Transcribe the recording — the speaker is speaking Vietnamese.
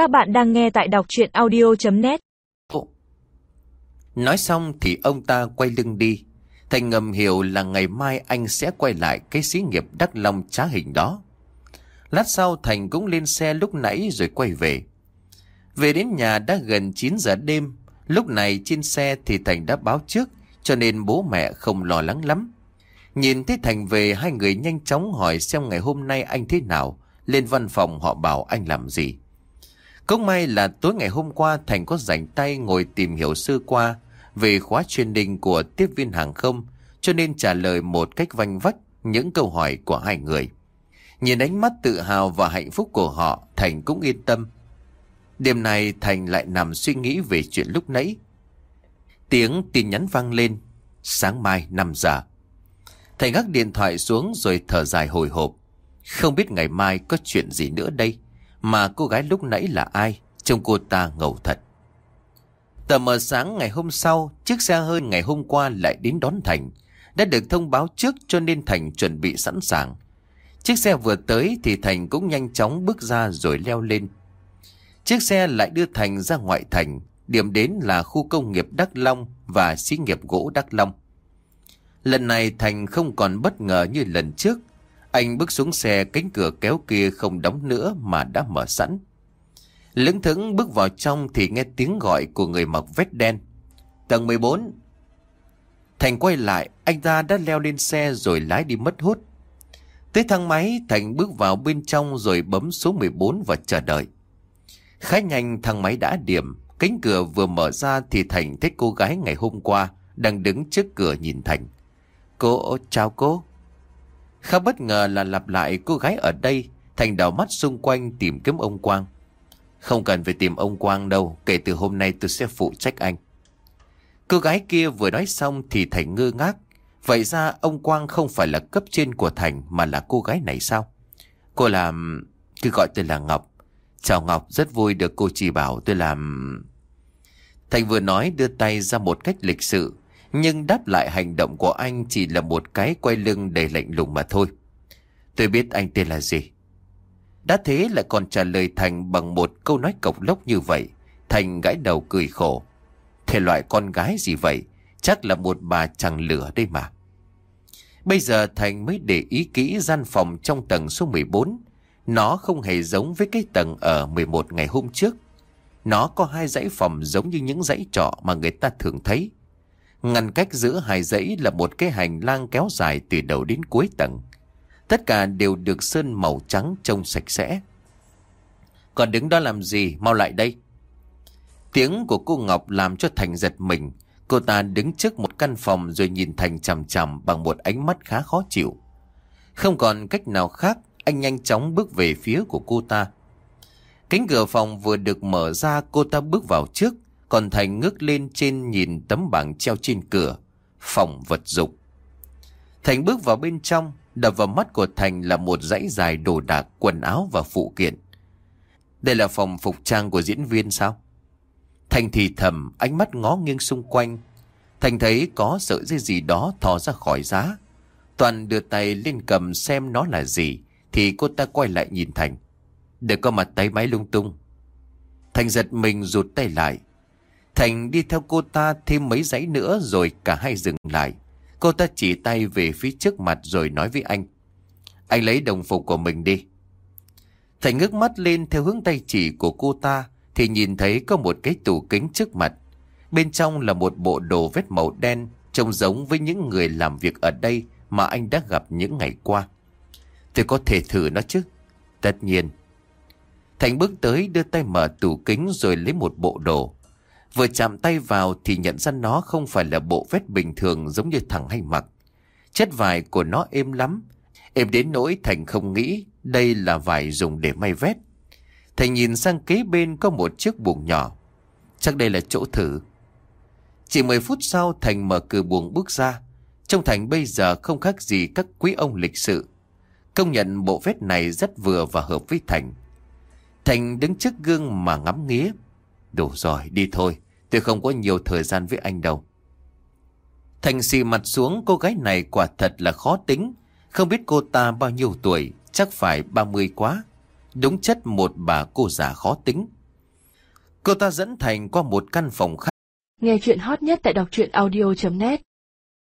Các bạn đang nghe tại đọc chuyện audio.net Nói xong thì ông ta quay lưng đi. Thành ngầm hiểu là ngày mai anh sẽ quay lại cái xí nghiệp Đắc Long trá hình đó. Lát sau Thành cũng lên xe lúc nãy rồi quay về. Về đến nhà đã gần 9 giờ đêm. Lúc này trên xe thì Thành đã báo trước, cho nên bố mẹ không lo lắng lắm. Nhìn thấy Thành về, hai người nhanh chóng hỏi xem ngày hôm nay anh thế nào. Lên văn phòng họ bảo anh làm gì. Cũng may là tối ngày hôm qua, Thành có rảnh tay ngồi tìm hiểu sơ qua về khóa chuyên đình của tiếp viên hàng không, cho nên trả lời một cách vanh vách những câu hỏi của hai người. Nhìn ánh mắt tự hào và hạnh phúc của họ, Thành cũng yên tâm. Đêm nay, Thành lại nằm suy nghĩ về chuyện lúc nãy. Tiếng tin nhắn vang lên. Sáng mai 5 giờ. Thành gác điện thoại xuống rồi thở dài hồi hộp. Không biết ngày mai có chuyện gì nữa đây. Mà cô gái lúc nãy là ai? Trông cô ta ngầu thật. Tờ mờ sáng ngày hôm sau, chiếc xe hơn ngày hôm qua lại đến đón Thành. Đã được thông báo trước cho nên Thành chuẩn bị sẵn sàng. Chiếc xe vừa tới thì Thành cũng nhanh chóng bước ra rồi leo lên. Chiếc xe lại đưa Thành ra ngoại thành, điểm đến là khu công nghiệp Đắk Long và xí nghiệp gỗ Đắk Long. Lần này Thành không còn bất ngờ như lần trước. Anh bước xuống xe cánh cửa kéo kia không đóng nữa mà đã mở sẵn. Lững thững bước vào trong thì nghe tiếng gọi của người mặc vest đen. Tầng 14. Thành quay lại, anh ta đã leo lên xe rồi lái đi mất hút. Tới thang máy, Thành bước vào bên trong rồi bấm số 14 và chờ đợi. Khá nhanh thang máy đã điểm, cánh cửa vừa mở ra thì Thành thấy cô gái ngày hôm qua đang đứng trước cửa nhìn Thành. Cô, chào cô. Khá bất ngờ là lặp lại cô gái ở đây, Thành đảo mắt xung quanh tìm kiếm ông Quang. Không cần phải tìm ông Quang đâu, kể từ hôm nay tôi sẽ phụ trách anh. Cô gái kia vừa nói xong thì Thành ngơ ngác. Vậy ra ông Quang không phải là cấp trên của Thành mà là cô gái này sao? Cô làm... cứ gọi tôi là Ngọc. Chào Ngọc, rất vui được cô chỉ bảo tôi làm... Thành vừa nói đưa tay ra một cách lịch sự, nhưng đáp lại hành động của anh chỉ là một cái quay lưng đầy lạnh lùng mà thôi. Tôi biết anh tên là gì. Đã thế lại còn trả lời Thành bằng một câu nói cộc lốc như vậy. Thành gãi đầu cười khổ. Thể loại con gái gì vậy? Chắc là một bà chẳng lửa đây mà. Bây giờ Thành mới để ý kỹ gian phòng trong tầng số 14. Nó không hề giống với cái tầng ở 11 ngày hôm trước. Nó có hai dãy phòng giống như những dãy trọ mà người ta thường thấy. Ngăn cách giữa hai dãy là một cái hành lang kéo dài từ đầu đến cuối tầng. Tất cả đều được sơn màu trắng trông sạch sẽ. Còn đứng đó làm gì? Mau lại đây. Tiếng của cô Ngọc làm cho Thành giật mình. Cô ta đứng trước một căn phòng rồi nhìn Thành chằm chằm bằng một ánh mắt khá khó chịu. Không còn cách nào khác, anh nhanh chóng bước về phía của cô ta. Cánh cửa phòng vừa được mở ra cô ta bước vào trước, còn Thành ngước lên trên nhìn tấm bảng treo trên cửa. Phòng vật dụng. Thành bước vào bên trong, đập vào mắt của Thành là một dãy dài đồ đạc, quần áo và phụ kiện. Đây là phòng phục trang của diễn viên sao? Thành thì thầm, ánh mắt ngó nghiêng xung quanh. Thành thấy có sợi dây gì đó thò ra khỏi giá. Toàn đưa tay lên cầm xem nó là gì, thì cô ta quay lại nhìn Thành. Đừng có mặt tay máy lung tung. Thành giật mình rụt tay lại. Thành đi theo cô ta thêm mấy dãy nữa rồi cả hai dừng lại. Cô ta chỉ tay về phía trước mặt rồi nói với anh. Anh lấy đồng phục của mình đi. Thành ngước mắt lên theo hướng tay chỉ của cô ta thì nhìn thấy có một cái tủ kính trước mặt. Bên trong là một bộ đồ vết màu đen trông giống với những người làm việc ở đây mà anh đã gặp những ngày qua. Tôi có thể thử nó chứ? Tất nhiên. Thành bước tới đưa tay mở tủ kính rồi lấy một bộ đồ. Vừa chạm tay vào thì nhận ra nó không phải là bộ vest bình thường giống như thằng hay mặc. Chất vải của nó êm lắm. Êm đến nỗi Thành không nghĩ đây là vải dùng để may vest. Thành nhìn sang kế bên có một chiếc buồng nhỏ. Chắc đây là chỗ thử. Chỉ 10 phút sau, Thành mở cửa buồng bước ra. Trong Thành bây giờ không khác gì các quý ông lịch sự. Công nhận bộ vest này rất vừa và hợp với Thành. Thành đứng trước gương mà ngắm nghía. Đủ rồi, đi thôi. Tôi không có nhiều thời gian với anh đâu. Thành xì mặt xuống cô gái này quả thật là khó tính. Không biết cô ta bao nhiêu tuổi, chắc phải 30 quá. Đúng chất một bà cô già khó tính. Cô ta dẫn Thành qua một căn phòng khác. Nghe chuyện hot nhất tại đọc truyện audio.net